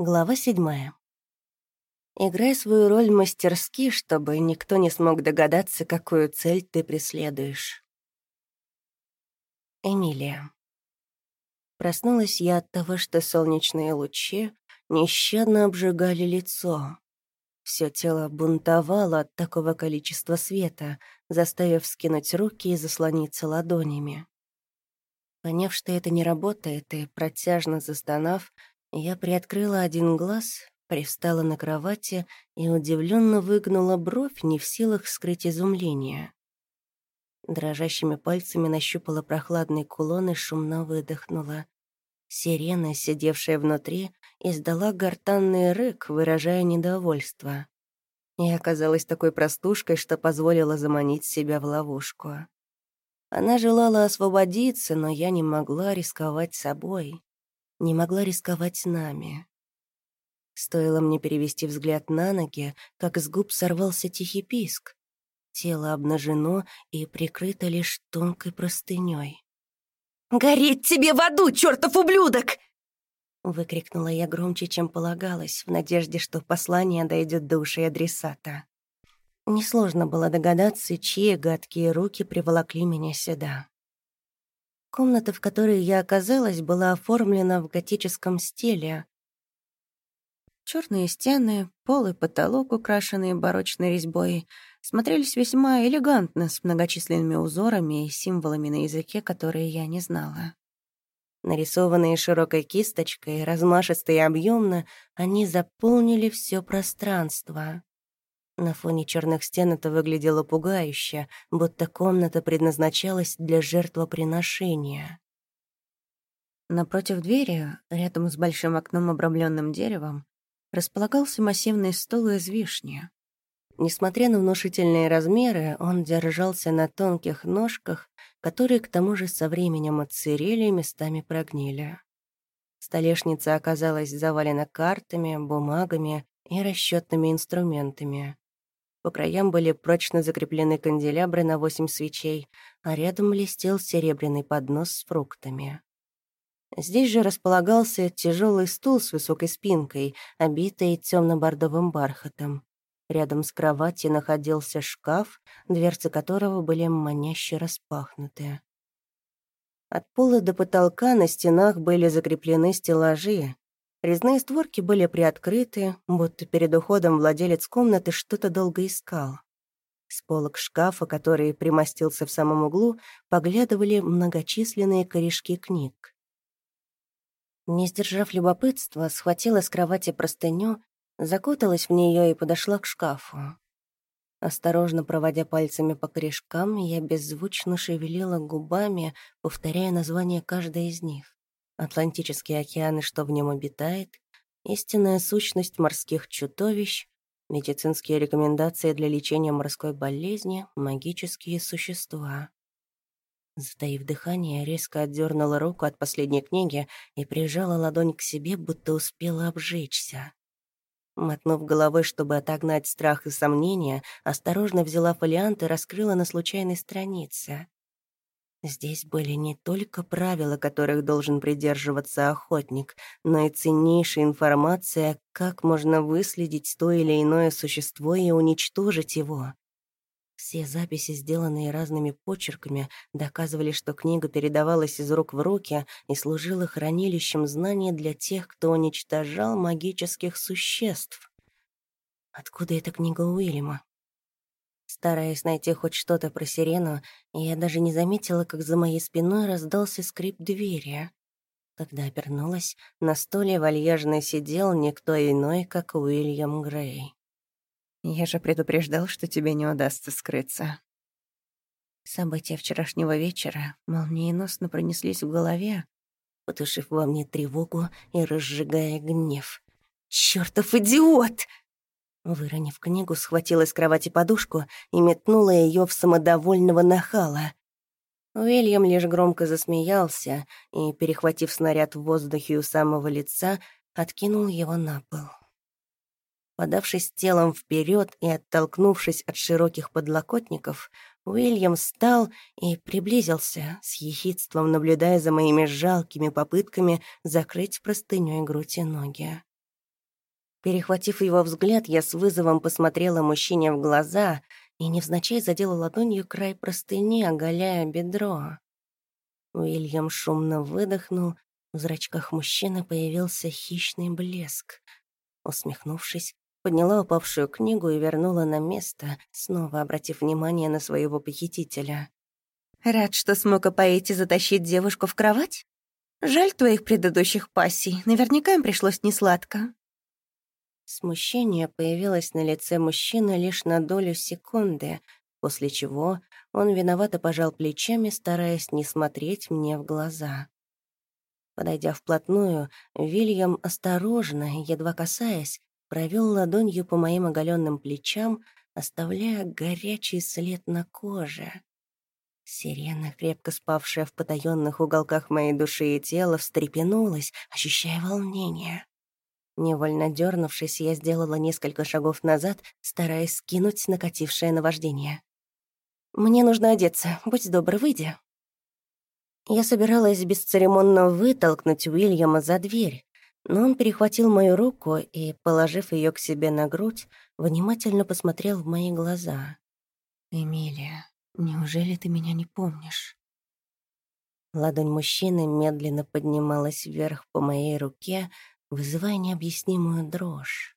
Глава седьмая. Играй свою роль мастерски, чтобы никто не смог догадаться, какую цель ты преследуешь. Эмилия. Проснулась я от того, что солнечные лучи нещадно обжигали лицо. Все тело бунтовало от такого количества света, заставив скинуть руки и заслониться ладонями. Поняв, что это не работает, и протяжно застонав, я приоткрыла один глаз, привстала на кровати и удивленно выгнула бровь, не в силах скрыть изумление. Дрожащими пальцами нащупала прохладный кулон и шумно выдохнула. Сирена, сидевшая внутри, издала гортанный рык, выражая недовольство. И оказалась такой простушкой, что позволила заманить себя в ловушку. Она желала освободиться, но я не могла рисковать собой не могла рисковать нами. Стоило мне перевести взгляд на ноги, как с губ сорвался тихий писк. Тело обнажено и прикрыто лишь тонкой простыней. «Гореть тебе в аду, чертов ублюдок!» Выкрикнула я громче, чем полагалось, в надежде, что послание дойдет до ушей адресата. Несложно было догадаться, чьи гадкие руки приволокли меня сюда. Комната, в которой я оказалась, была оформлена в готическом стиле. Черные стены, пол и потолок, украшенные барочной резьбой, смотрелись весьма элегантно, с многочисленными узорами и символами на языке, которые я не знала. Нарисованные широкой кисточкой, размашисто и объемно, они заполнили все пространство. На фоне черных стен это выглядело пугающе, будто комната предназначалась для жертвоприношения. Напротив двери, рядом с большим окном, обрамленным деревом, располагался массивный стол из вишни. Несмотря на внушительные размеры, он держался на тонких ножках, которые к тому же со временем отсырели и местами прогнили. Столешница оказалась завалена картами, бумагами и расчетными инструментами. По краям были прочно закреплены канделябры на восемь свечей, а рядом блестел серебряный поднос с фруктами. Здесь же располагался тяжелый стул с высокой спинкой, обитый темно-бордовым бархатом. Рядом с кроватью находился шкаф, дверцы которого были маняще распахнуты. От пола до потолка на стенах были закреплены стеллажи, Резные створки были приоткрыты, будто перед уходом владелец комнаты что-то долго искал. С полок шкафа, который примостился в самом углу, поглядывали многочисленные корешки книг. Не сдержав любопытства, схватила с кровати простыню, закуталась в нее и подошла к шкафу. Осторожно проводя пальцами по корешкам, я беззвучно шевелила губами, повторяя название каждой из них. Атлантический океан и что в нем обитает, истинная сущность морских чудовищ, медицинские рекомендации для лечения морской болезни, магические существа. Затаив дыхание, резко отдернула руку от последней книги и прижала ладонь к себе, будто успела обжечься. Мотнув головой, чтобы отогнать страх и сомнения, осторожно взяла фолиант и раскрыла на случайной странице. Здесь были не только правила, которых должен придерживаться охотник, но и ценнейшая информация, как можно выследить то или иное существо и уничтожить его. Все записи, сделанные разными почерками, доказывали, что книга передавалась из рук в руки и служила хранилищем знаний для тех, кто уничтожал магических существ. Откуда эта книга Уильяма? Стараясь найти хоть что-то про сирену, я даже не заметила, как за моей спиной раздался скрип двери. Когда обернулась, на столе вальяжно сидел никто иной, как Уильям Грей. «Я же предупреждал, что тебе не удастся скрыться». События вчерашнего вечера молниеносно пронеслись в голове, потушив во мне тревогу и разжигая гнев. «Чёртов идиот!» Выронив книгу, схватила с кровати подушку и метнула ее в самодовольного нахала. Уильям лишь громко засмеялся и, перехватив снаряд в воздухе у самого лица, откинул его на пол. Подавшись телом вперед и оттолкнувшись от широких подлокотников, Уильям встал и приблизился, с ехидством наблюдая за моими жалкими попытками закрыть простынёй грудь и ноги. Перехватив его взгляд, я с вызовом посмотрела мужчине в глаза и невзначай задела ладонью край простыни, оголяя бедро. Уильям шумно выдохнул, в зрачках мужчины появился хищный блеск. Усмехнувшись, подняла упавшую книгу и вернула на место, снова обратив внимание на своего похитителя. «Рад, что смог опоить и затащить девушку в кровать? Жаль твоих предыдущих пассий, наверняка им пришлось несладко». Смущение появилось на лице мужчины лишь на долю секунды, после чего он виновато пожал плечами, стараясь не смотреть мне в глаза. Подойдя вплотную, Вильям осторожно, едва касаясь, провел ладонью по моим оголенным плечам, оставляя горячий след на коже. Сирена, крепко спавшая в потаенных уголках моей души и тела, встрепенулась, ощущая волнение. Невольно дернувшись, я сделала несколько шагов назад, стараясь скинуть накатившее наваждение. «Мне нужно одеться. Будь добр, выйди». Я собиралась бесцеремонно вытолкнуть Уильяма за дверь, но он перехватил мою руку и, положив ее к себе на грудь, внимательно посмотрел в мои глаза. «Эмилия, неужели ты меня не помнишь?» Ладонь мужчины медленно поднималась вверх по моей руке, вызывая необъяснимую дрожь.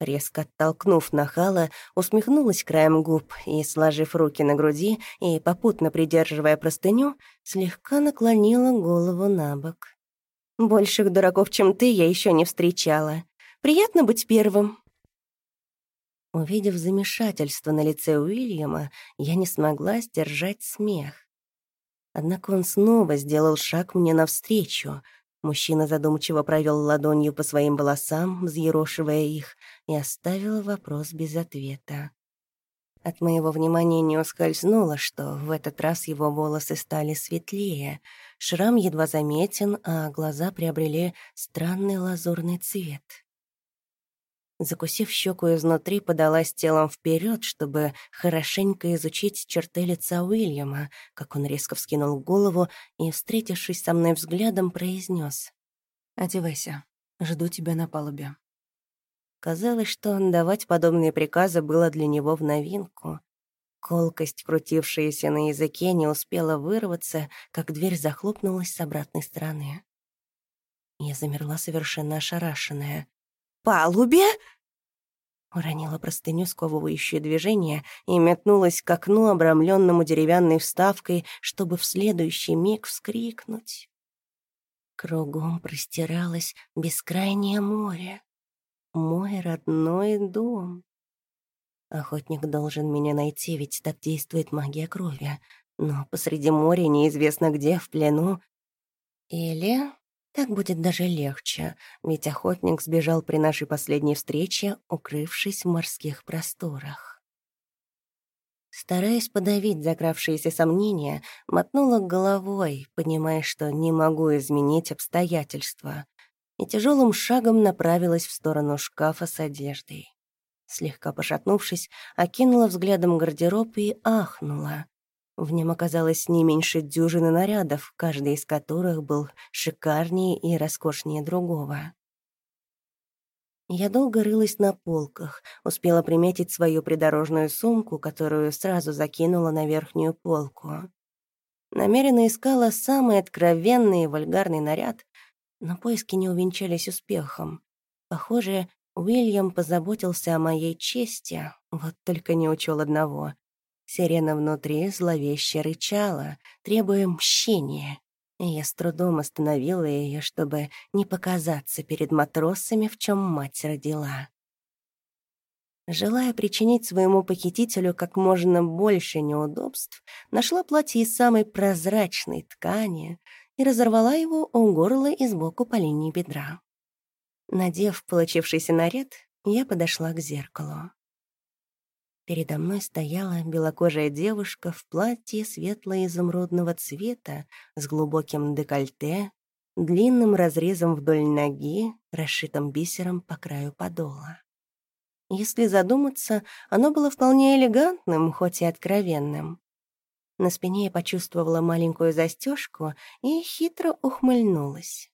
Резко оттолкнув нахала, усмехнулась краем губ и, сложив руки на груди и попутно придерживая простыню, слегка наклонила голову на бок. «Больших дураков, чем ты, я еще не встречала. Приятно быть первым». Увидев замешательство на лице Уильяма, я не смогла сдержать смех. Однако он снова сделал шаг мне навстречу — Мужчина задумчиво провел ладонью по своим волосам, взъерошивая их, и оставил вопрос без ответа. От моего внимания не ускользнуло, что в этот раз его волосы стали светлее, шрам едва заметен, а глаза приобрели странный лазурный цвет. Закусив щеку изнутри, подалась телом вперед, чтобы хорошенько изучить черты лица Уильяма, как он резко вскинул голову и, встретившись со мной взглядом, произнес: «Одевайся, жду тебя на палубе». Казалось, что давать подобные приказы было для него в новинку. Колкость, крутившаяся на языке, не успела вырваться, как дверь захлопнулась с обратной стороны. Я замерла совершенно ошарашенная палубе?» Уронила простыню, сковывающее движение, и метнулась к окну, обрамленному деревянной вставкой, чтобы в следующий миг вскрикнуть. Кругом простиралось бескрайнее море. Мой родной дом. Охотник должен меня найти, ведь так действует магия крови. Но посреди моря неизвестно где, в плену. Или так будет даже легче, ведь охотник сбежал при нашей последней встрече, укрывшись в морских просторах. Стараясь подавить закравшиеся сомнения, мотнула головой, понимая, что не могу изменить обстоятельства, и тяжелым шагом направилась в сторону шкафа с одеждой. Слегка пошатнувшись, окинула взглядом гардероб и ахнула. В нем оказалось не меньше дюжины нарядов, каждый из которых был шикарнее и роскошнее другого. Я долго рылась на полках, успела приметить свою придорожную сумку, которую сразу закинула на верхнюю полку. Намеренно искала самый откровенный и вульгарный наряд, но поиски не увенчались успехом. Похоже, Уильям позаботился о моей чести, вот только не учел одного. Сирена внутри зловеще рычала, требуя мщения. Я с трудом остановила ее, чтобы не показаться перед матросами, в чем мать родила. Желая причинить своему похитителю как можно больше неудобств, нашла платье из самой прозрачной ткани и разорвала его у горла и сбоку по линии бедра. Надев получившийся наряд, я подошла к зеркалу. Передо мной стояла белокожая девушка в платье светло-изумрудного цвета с глубоким декольте, длинным разрезом вдоль ноги, расшитым бисером по краю подола. Если задуматься, оно было вполне элегантным, хоть и откровенным. На спине я почувствовала маленькую застежку и хитро ухмыльнулась.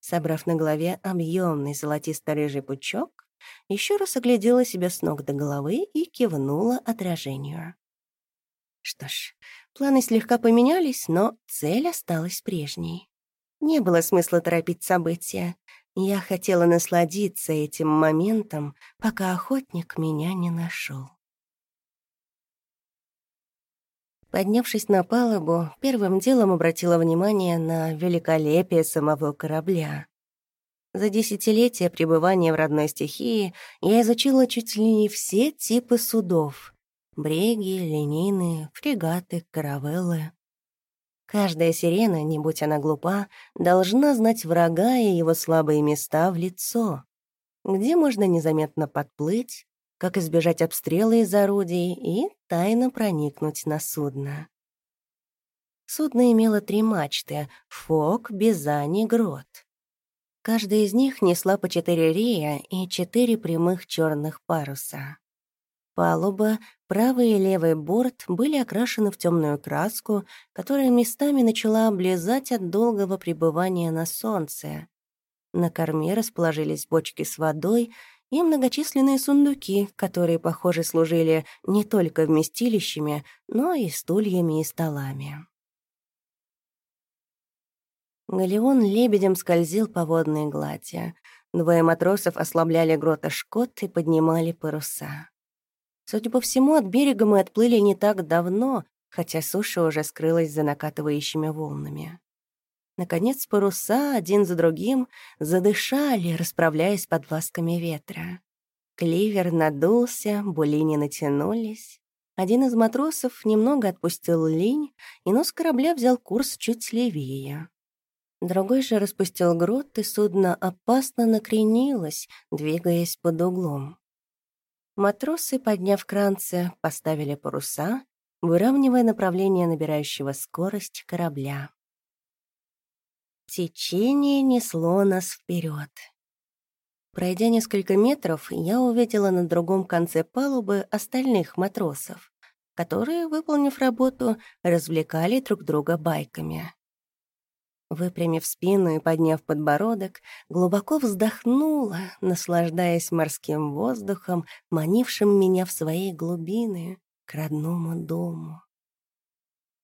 Собрав на голове объемный золотисто-рыжий пучок, еще раз оглядела себя с ног до головы и кивнула отражению. Что ж, планы слегка поменялись, но цель осталась прежней. Не было смысла торопить события. Я хотела насладиться этим моментом, пока охотник меня не нашел. Поднявшись на палубу, первым делом обратила внимание на великолепие самого корабля. За десятилетия пребывания в родной стихии я изучила чуть ли не все типы судов — бреги, линейные, фрегаты, каравеллы. Каждая сирена, не будь она глупа, должна знать врага и его слабые места в лицо, где можно незаметно подплыть, как избежать обстрела из орудий и тайно проникнуть на судно. Судно имело три мачты — фок, бизань и грот. Каждая из них несла по четыре рея и четыре прямых черных паруса. Палуба, правый и левый борт были окрашены в темную краску, которая местами начала облезать от долгого пребывания на солнце. На корме расположились бочки с водой и многочисленные сундуки, которые, похоже, служили не только вместилищами, но и стульями и столами. Галеон лебедем скользил по водной глади. Двое матросов ослабляли грота шкот и поднимали паруса. Судя по всему, от берега мы отплыли не так давно, хотя суша уже скрылась за накатывающими волнами. Наконец паруса один за другим задышали, расправляясь под ласками ветра. Кливер надулся, булини натянулись. Один из матросов немного отпустил линь, и нос корабля взял курс чуть левее. Другой же распустил грот, и судно опасно накренилось, двигаясь под углом. Матросы, подняв кранцы, поставили паруса, выравнивая направление набирающего скорость корабля. Течение несло нас вперед. Пройдя несколько метров, я увидела на другом конце палубы остальных матросов, которые, выполнив работу, развлекали друг друга байками. Выпрямив спину и подняв подбородок, глубоко вздохнула, наслаждаясь морским воздухом, манившим меня в свои глубины, к родному дому.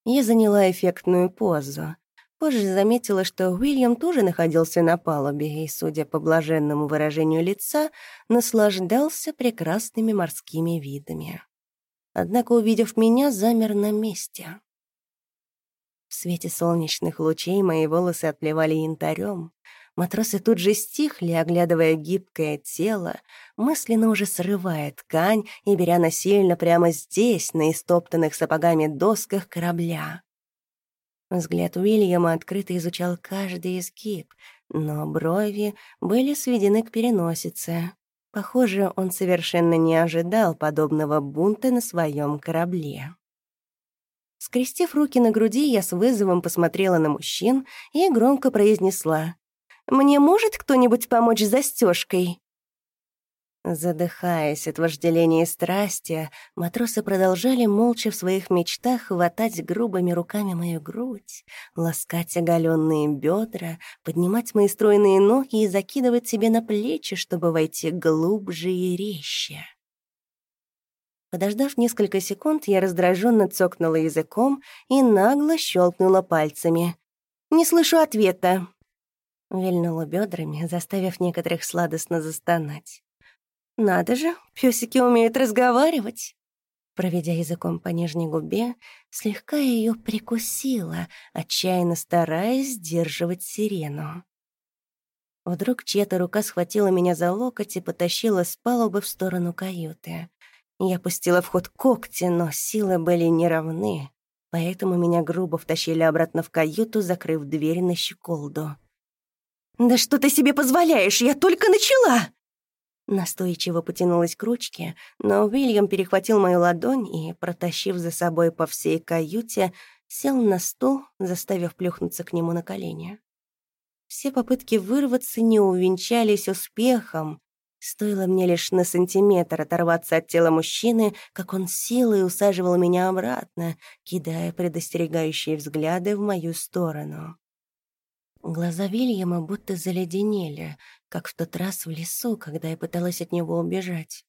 Я заняла эффектную позу. Позже заметила, что Уильям тоже находился на палубе и, судя по блаженному выражению лица, наслаждался прекрасными морскими видами. Однако, увидев меня, замер на месте. В свете солнечных лучей мои волосы отливали янтарем. Матросы тут же стихли, оглядывая гибкое тело, мысленно уже срывая ткань и беря насильно прямо здесь, на истоптанных сапогами досках корабля. Взгляд Уильяма открыто изучал каждый изгиб, но брови были сведены к переносице. Похоже, он совершенно не ожидал подобного бунта на своем корабле. Скрестив руки на груди, я с вызовом посмотрела на мужчин и громко произнесла. «Мне может кто-нибудь помочь с застежкой?» Задыхаясь от вожделения и страсти, матросы продолжали молча в своих мечтах хватать грубыми руками мою грудь, ласкать оголенные бедра, поднимать мои стройные ноги и закидывать себе на плечи, чтобы войти глубже и резче. Подождав несколько секунд, я раздраженно цокнула языком и нагло щелкнула пальцами. «Не слышу ответа!» Вильнула бедрами, заставив некоторых сладостно застонать. «Надо же, песики умеют разговаривать!» Проведя языком по нижней губе, слегка ее прикусила, отчаянно стараясь сдерживать сирену. Вдруг чья-то рука схватила меня за локоть и потащила с палубы в сторону каюты. Я пустила в ход когти, но силы были неравны, поэтому меня грубо втащили обратно в каюту, закрыв дверь на щеколду. «Да что ты себе позволяешь? Я только начала!» Настойчиво потянулась к ручке, но Уильям перехватил мою ладонь и, протащив за собой по всей каюте, сел на стул, заставив плюхнуться к нему на колени. Все попытки вырваться не увенчались успехом, Стоило мне лишь на сантиметр оторваться от тела мужчины, как он силой усаживал меня обратно, кидая предостерегающие взгляды в мою сторону. Глаза Вильяма будто заледенели, как в тот раз в лесу, когда я пыталась от него убежать.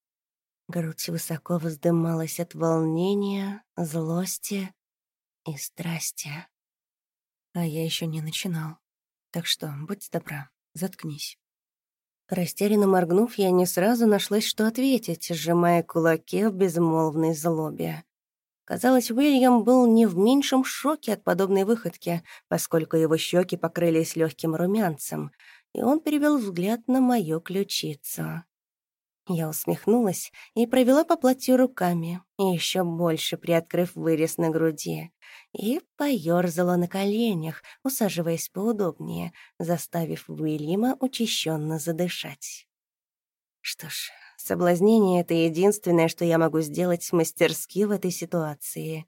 Грудь высоко вздымалась от волнения, злости и страсти. А я еще не начинал. Так что, будь добра, заткнись. Растерянно моргнув, я не сразу нашлась, что ответить, сжимая кулаки в безмолвной злобе. Казалось, Уильям был не в меньшем шоке от подобной выходки, поскольку его щеки покрылись легким румянцем, и он перевел взгляд на мою ключицу. Я усмехнулась и провела по платью руками, еще больше приоткрыв вырез на груди, и поёрзала на коленях, усаживаясь поудобнее, заставив Уильяма учащенно задышать. Что ж, Соблазнение — это единственное, что я могу сделать мастерски в этой ситуации.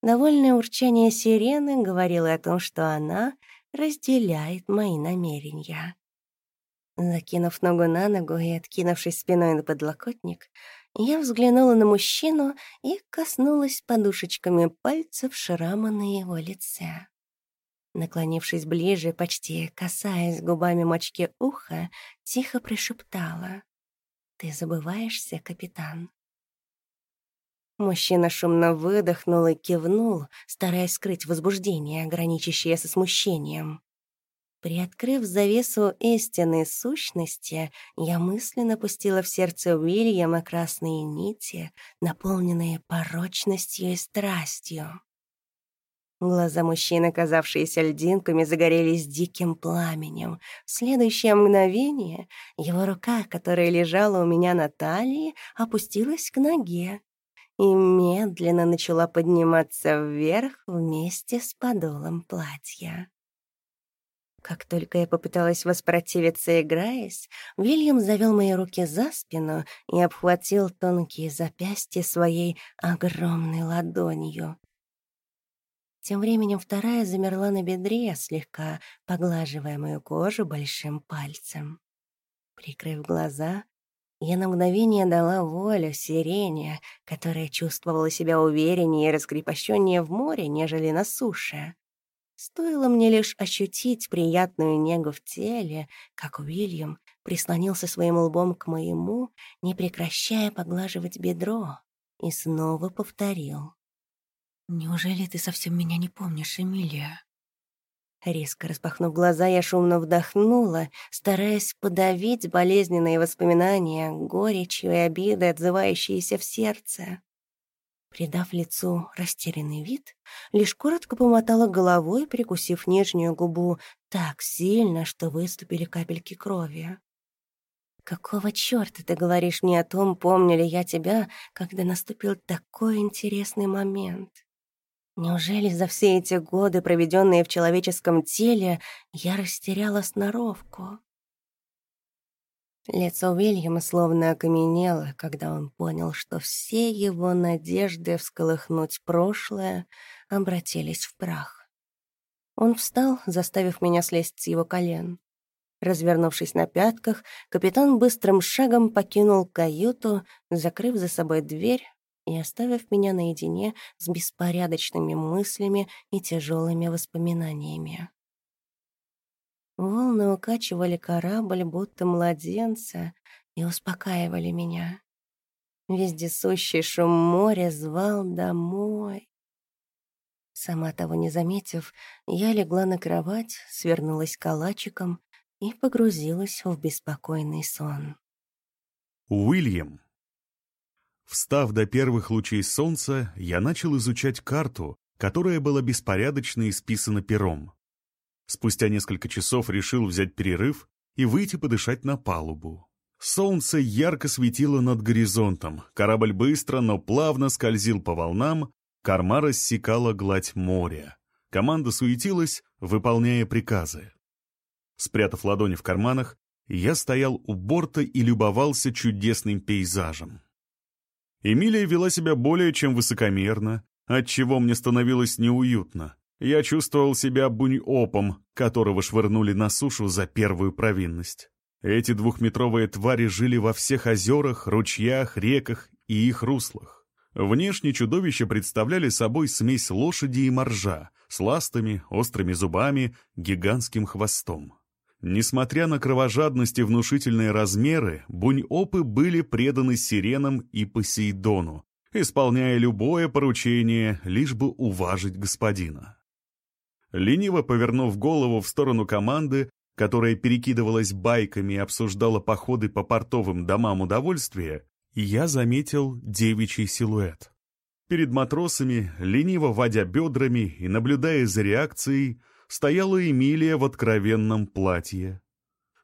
Довольное урчание сирены говорило о том, что она разделяет мои намерения. Закинув ногу на ногу и откинувшись спиной на подлокотник, я взглянула на мужчину и коснулась подушечками пальцев шрама на его лице. Наклонившись ближе, почти касаясь губами мочки уха, тихо прошептала. «Ты забываешься, капитан?» Мужчина шумно выдохнул и кивнул, стараясь скрыть возбуждение, граничащее со смущением. Приоткрыв завесу истинной сущности, я мысленно пустила в сердце Уильяма красные нити, наполненные порочностью и страстью. Глаза мужчины, казавшиеся льдинками, загорелись диким пламенем. В следующее мгновение его рука, которая лежала у меня на талии, опустилась к ноге и медленно начала подниматься вверх вместе с подолом платья. Как только я попыталась воспротивиться, играясь, Вильям завел мои руки за спину и обхватил тонкие запястья своей огромной ладонью. Тем временем вторая замерла на бедре, слегка поглаживая мою кожу большим пальцем. Прикрыв глаза, я на мгновение дала волю сирене, которая чувствовала себя увереннее и раскрепощеннее в море, нежели на суше. Стоило мне лишь ощутить приятную негу в теле, как Уильям прислонился своим лбом к моему, не прекращая поглаживать бедро, и снова повторил. «Неужели ты совсем меня не помнишь, Эмилия?» Резко распахнув глаза, я шумно вдохнула, стараясь подавить болезненные воспоминания, горечью и обиды, отзывающиеся в сердце. Придав лицу растерянный вид, лишь коротко помотала головой, прикусив нижнюю губу так сильно, что выступили капельки крови. «Какого чёрта ты говоришь мне о том, помню ли я тебя, когда наступил такой интересный момент?» Неужели за все эти годы, проведенные в человеческом теле, я растеряла сноровку? Лицо Уильяма словно окаменело, когда он понял, что все его надежды всколыхнуть прошлое обратились в прах. Он встал, заставив меня слезть с его колен. Развернувшись на пятках, капитан быстрым шагом покинул каюту, закрыв за собой дверь, и оставив меня наедине с беспорядочными мыслями и тяжелыми воспоминаниями. Волны укачивали корабль, будто младенца, и успокаивали меня. Вездесущий шум моря звал домой. Сама того не заметив, я легла на кровать, свернулась калачиком и погрузилась в беспокойный сон. Уильям Встав до первых лучей солнца, я начал изучать карту, которая была беспорядочно исписана пером. Спустя несколько часов решил взять перерыв и выйти подышать на палубу. Солнце ярко светило над горизонтом, корабль быстро, но плавно скользил по волнам, корма рассекала гладь моря. Команда суетилась, выполняя приказы. Спрятав ладони в карманах, я стоял у борта и любовался чудесным пейзажем. Эмилия вела себя более чем высокомерно, отчего мне становилось неуютно. Я чувствовал себя бунь-опом, которого швырнули на сушу за первую провинность. Эти двухметровые твари жили во всех озерах, ручьях, реках и их руслах. Внешне чудовища представляли собой смесь лошади и моржа с ластами, острыми зубами, гигантским хвостом. Несмотря на кровожадность и внушительные размеры, бунь-опы были преданы сиренам и Посейдону, исполняя любое поручение, лишь бы уважить господина. Лениво повернув голову в сторону команды, которая перекидывалась байками и обсуждала походы по портовым домам удовольствия, я заметил девичий силуэт. Перед матросами, лениво водя бедрами и наблюдая за реакцией, стояла Эмилия в откровенном платье.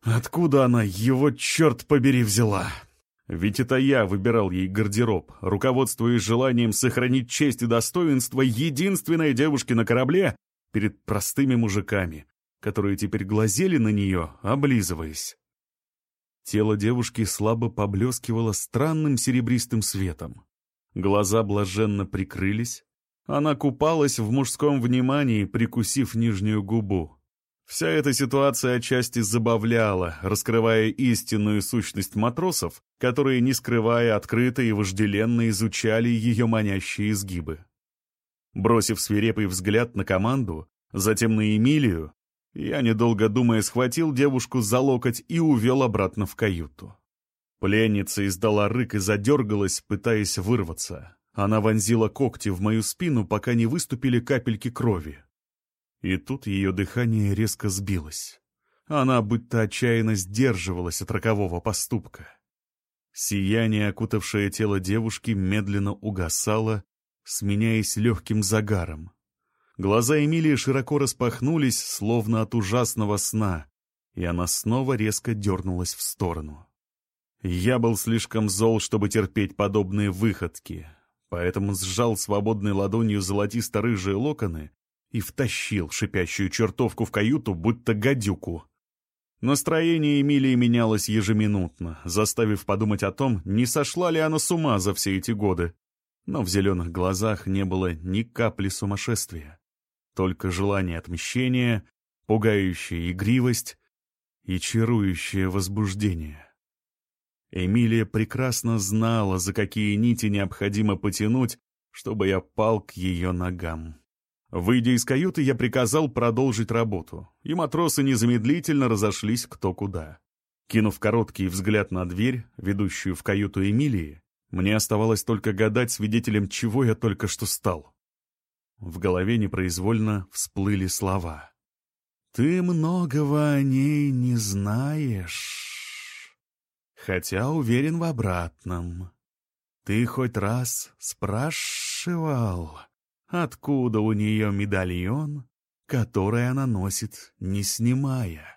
Откуда она его, черт побери, взяла? Ведь это я выбирал ей гардероб, руководствуясь желанием сохранить честь и достоинство единственной девушки на корабле перед простыми мужиками, которые теперь глазели на нее, облизываясь. Тело девушки слабо поблескивало странным серебристым светом. Глаза блаженно прикрылись, она купалась в мужском внимании, прикусив нижнюю губу. Вся эта ситуация отчасти забавляла, раскрывая истинную сущность матросов, которые, не скрывая, открыто и вожделенно изучали ее манящие изгибы. Бросив свирепый взгляд на команду, затем на Эмилию, я, недолго думая, схватил девушку за локоть и увел обратно в каюту. Пленница издала рык и задергалась, пытаясь вырваться. Она вонзила когти в мою спину, пока не выступили капельки крови. И тут ее дыхание резко сбилось. Она будто отчаянно сдерживалась от рокового поступка. Сияние, окутавшее тело девушки, медленно угасало, сменяясь легким загаром. Глаза Эмилии широко распахнулись, словно от ужасного сна, и она снова резко дернулась в сторону. Я был слишком зол, чтобы терпеть подобные выходки, поэтому сжал свободной ладонью золотисто-рыжие локоны и втащил шипящую чертовку в каюту, будто гадюку. Настроение Эмилии менялось ежеминутно, заставив подумать о том, не сошла ли она с ума за все эти годы. Но в зеленых глазах не было ни капли сумасшествия, только желание отмещения, пугающая игривость и чарующее возбуждение. Эмилия прекрасно знала, за какие нити необходимо потянуть, чтобы я пал к ее ногам. Выйдя из каюты, я приказал продолжить работу, и матросы незамедлительно разошлись кто куда. Кинув короткий взгляд на дверь, ведущую в каюту Эмилии, мне оставалось только гадать, свидетелем чего я только что стал. В голове непроизвольно всплыли слова. «Ты многого о ней не знаешь» хотя уверен в обратном. Ты хоть раз спрашивал, откуда у нее медальон, который она носит, не снимая?